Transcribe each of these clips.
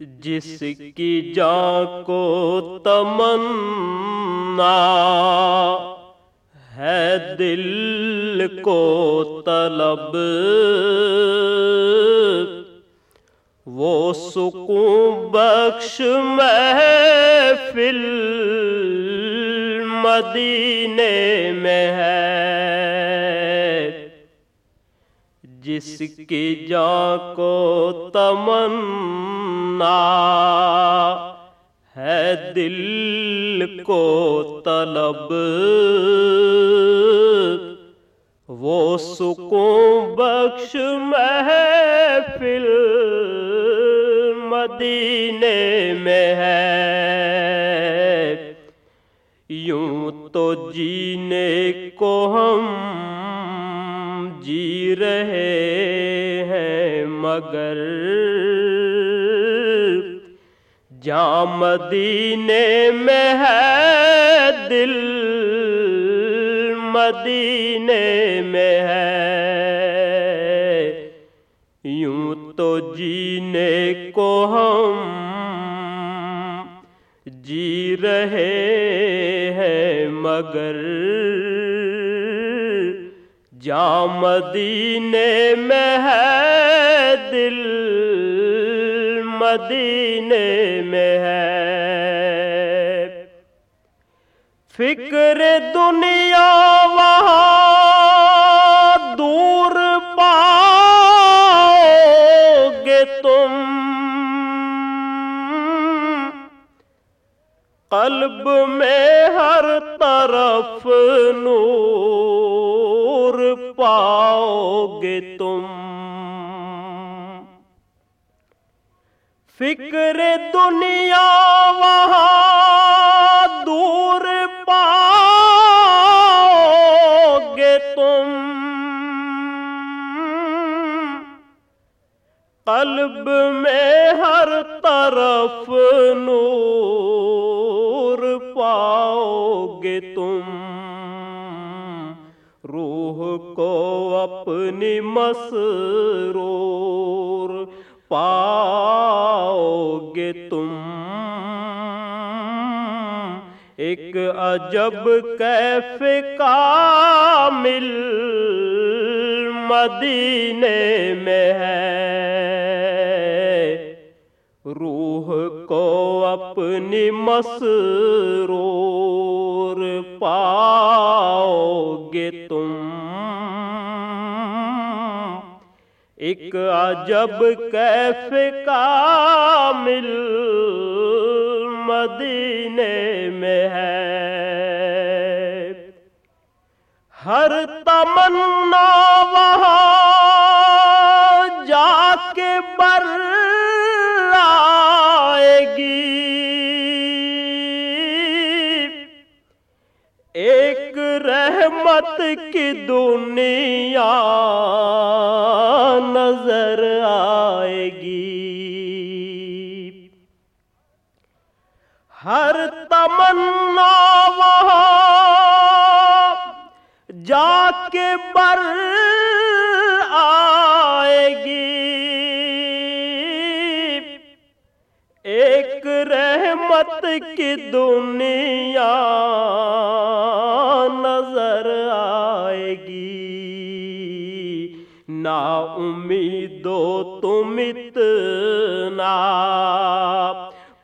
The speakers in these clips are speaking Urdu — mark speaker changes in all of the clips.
Speaker 1: جس کی جان کو تمنا ہے، دل کو طلب۔ وہ سکون بخش محفل مدینے میں ہے۔ جس کی جان کو تمنا ہے دل کو طلب وہ سکون بخش محفل مدینے میں ہے یوں تو جینے کو ہم جی رہے ہیں مگر جام مدینے میں ہے دل، مدینے میں ہے۔ یوں تو جینے کو ہم جی رہے ہیں مگر جام مدینے میں ہے دل، مدینے میں ہے۔ فکر دنیا وہاں دور پاؤ گے تم۔ قلب میں ہر طرف نور۔ گے تم۔ فکر دنیا وہاں دور پاؤ گے تم۔ قلب میں ہر طرف نور پاؤ گے تم۔ روح کو اپنی مسرور پاؤ گے تم ایک عجب کیف کامل مدینے میں ہے روح کو اپنی مسرور ایک عجب کیف کامل مدینے میں ہے۔ ہر تمنا وہاں جا کے بر آئے گی۔ ایک رحمت کی دنیا نظر آئے گی۔ ہر تمنا وہاں جا کے بر آئے گی۔ ایک رحمت کی دنیا نظر آئے گی۔ نا امیدو تم اتنا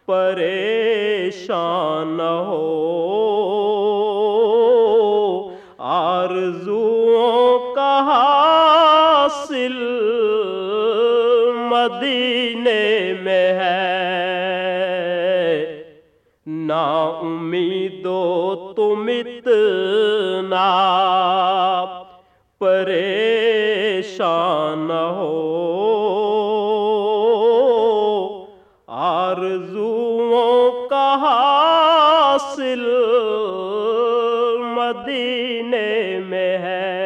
Speaker 1: پریشان ہو۔ آرزوؤں کا حاصل مدینے میں ہے۔ نا امیدو تم اتنا پریشان شان ہو۔ آرزوؤں کا حاصل مدینے میں ہے۔